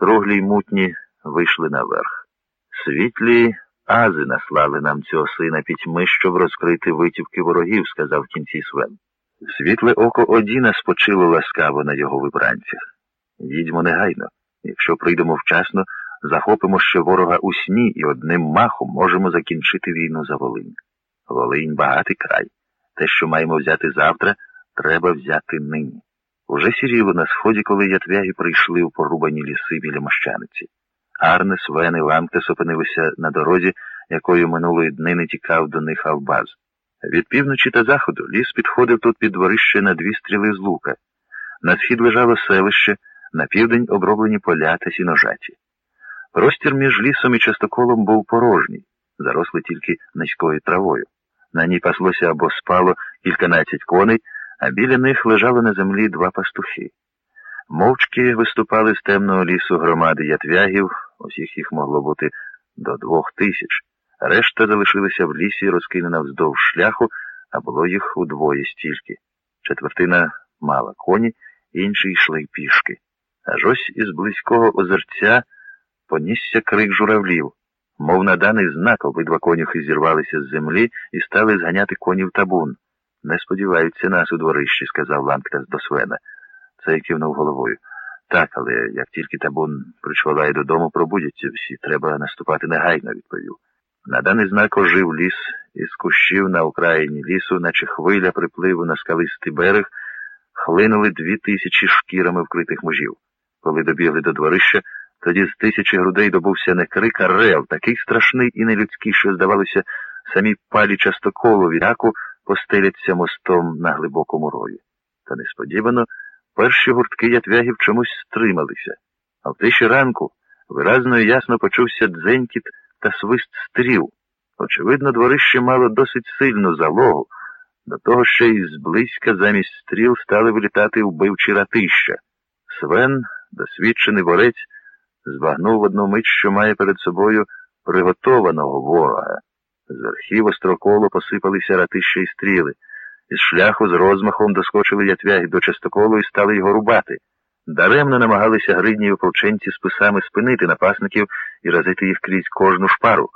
круглі й мутні, вийшли наверх. Світлі ази наслали нам цього сина пітьми, щоб розкрити витівки ворогів, сказав в кінці Свен. Світле око Одіна спочило ласкаво на його вибранцях. Їдьмо негайно. Якщо прийдемо вчасно, захопимо ще ворога у сні і одним махом можемо закінчити війну за Волинь. Волинь багатий край. Те, що маємо взяти завтра, треба взяти нині. Уже сіріло на сході, коли ятвяги прийшли у порубані ліси біля Мощаниці. Арнес, Вен і Ламкес опинилися на дорозі, якою минулої днини тікав до них Албаз. Від півночі та заходу ліс підходив тут під дворище на дві стріли з лука. На схід лежало селище, на південь оброблені поля та сіножаті. Простір між лісом і частоколом був порожній, зарослий тільки низькою травою. На ній паслося або спало кільканадцять коней, а біля них лежали на землі два пастухи. Мовчки виступали з темного лісу громади ятвягів, усіх їх могло бути до двох тисяч. Решта залишилася в лісі, розкинена вздовж шляху, а було їх удвоє стільки. Четвертина мала коні, інші йшли пішки. Аж ось із близького озерця понісся крик журавлів. Мов на даний знак, обидва конюхи зірвалися з землі і стали зганяти конів табун. Не сподіваються нас у дворищі, сказав Ланктас до Свена. Це кивнув головою. Так, але як тільки табун причвалає додому, пробудяться всі. Треба наступати негайно, відповів. На даний знак ожив ліс із кущів на окраїні лісу, наче хвиля припливу на скалистий берег, хлинули дві тисячі шкірами вкритих мужів. Коли добігли до дворища, тоді з тисячі грудей добувся не крик, а рев, такий страшний і нелюдський, що, здавалося, самі палі частоколу раку постеляться мостом на глибокому рові. Та несподівано перші гуртки ятвягів чомусь стрималися, а в тиші ранку виразно і ясно почувся дзенькіт та свист стріл. Очевидно, дворище мало досить сильну залогу, до того ще й зблизька замість стріл стали вилітати вбивчі ратища. Свен, досвідчений борець, збагнув одну мить, що має перед собою приготованого ворога. З верхів остроколу посипалися ратища й стріли. Із шляху з розмахом доскочили ятвяги до частоколу і стали його рубати. Даремно намагалися гридні ополченці списами спинити напасників і разити їх крізь кожну шпару.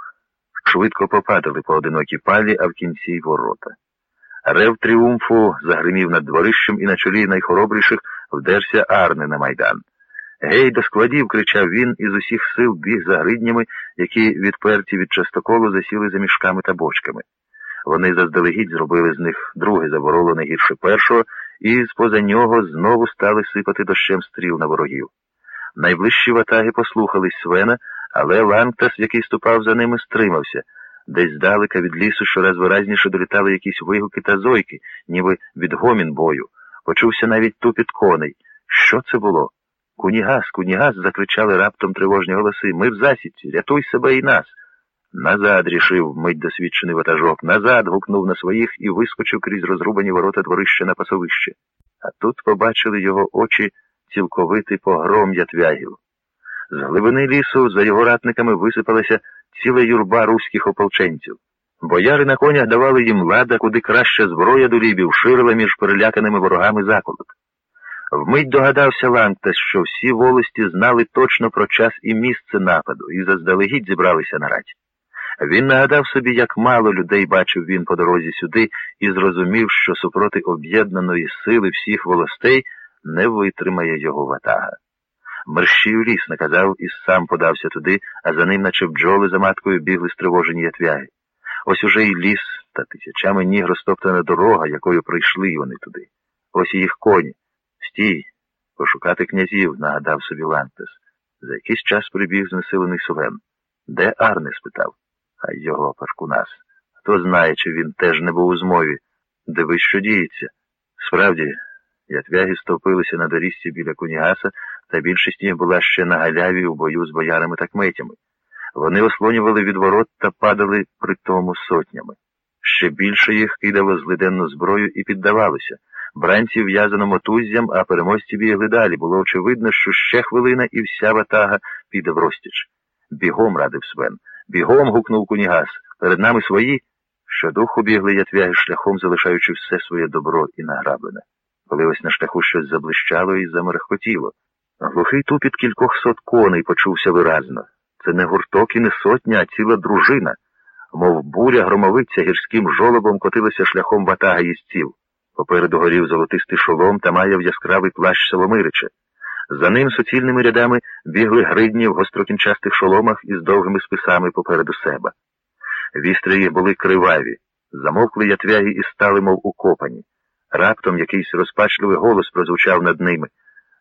Швидко попадали поодинокі палі, а в кінці й ворота. Рев тріумфу загримів над дворищем і на чолі найхоробріших вдерся Арне на майдан. Гей, до складів, кричав він і з усіх сил біг за гриднями, які відперті від частоколу засіли за мішками та бочками. Вони заздалегідь зробили з них друге забороло не гірше першого, і з-поза нього знову стали сипати дощем стріл на ворогів. Найближчі ватаги послухались Свена, але Лангтас, який ступав за ними, стримався. Десь здалека від лісу щораз виразніше долітали якісь вигуки та зойки, ніби відгомін бою. Почувся навіть тупіт коней. Що це було? Кунігас, кунігас, закричали раптом тривожні голоси. Ми в засідці, рятуй себе і нас. Назад, рішив мить досвідчений ватажок. Назад гукнув на своїх і вискочив крізь розрубані ворота дворища на пасовище. А тут побачили його очі цілковитий погром ятвягів. З глибини лісу за його ратниками висипалася ціла юрба руських ополченців. Бояри на конях давали їм лада, куди краща зброя до лібів ширила між переляканими ворогами заколот. Вмить догадався Лангтес, що всі волості знали точно про час і місце нападу, і заздалегідь зібралися на радь. Він нагадав собі, як мало людей бачив він по дорозі сюди, і зрозумів, що супроти об'єднаної сили всіх волостей не витримає його ватага. Мерщій ліс наказав і сам подався туди, а за ним, наче бджоли за маткою, бігли стривожені ятвяги. Ось уже і ліс та тисячами ніг розтоптана дорога, якою прийшли вони туди. Ось і їх коні. Стій, пошукати князів, нагадав собі Лантес. За якийсь час прибіг знесилений Сувен. Де Арне? спитав. Хай його пашкунас. Хто знає, чи він теж не був у змові. Дивись, що діється. Справді, ятвяги стовпилися на доріжці біля Кунігаса, та більшість їх була ще на галяві у бою з боярами та кметями. Вони ослонювали від ворот та падали при тому сотнями. Ще більше їх кидало злиденну зброю і піддавалося. Бранці в'язано мотуззям, а переможці бігли далі. Було очевидно, що ще хвилина і вся ватага піде в розтіч. Бігом радив Свен. Бігом. гукнув Кунігас. Перед нами свої. Щодуху бігли ятвяги шляхом, залишаючи все своє добро і награблене. Коли ось на шляху щось заблищало і замерехотіло. Глухий тупіт кількох сот коней почувся виразно. Це не гурток і не сотня, а ціла дружина. Мов буря громовиця гірським жолобом котилася шляхом ватага їстів. Попереду горів золотистий шолом та маяв яскравий плащ Соломирича. За ним суцільними рядами бігли гридні в гострокінчастих шоломах із довгими списами попереду себе. Вістрі були криваві, замовкли ятвяги і стали, мов укопані. Раптом якийсь розпачливий голос прозвучав над ними.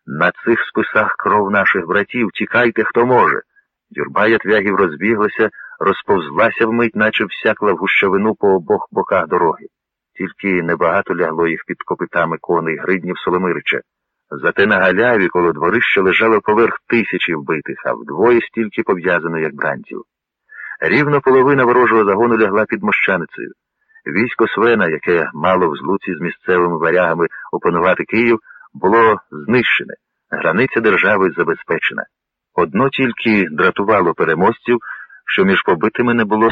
На цих списах кров наших братів, тікайте, хто може. Юрба ятвягів розбіглася, розповзлася вмить, наче всякла в гущавину по обох боках дороги. Тільки небагато лягло їх під копитами коней гриднів Соломирича. Зате на галяві коло дворища лежало поверх тисячі вбитих, а вдвоє стільки пов'язано, як бранців. Рівно половина ворожого загону лягла під мощаницею. Військо Свена, яке мало в злуці з місцевими варягами опанувати Київ, було знищене, границя держави забезпечена. Одно тільки дратувало переможців, що між побитими не було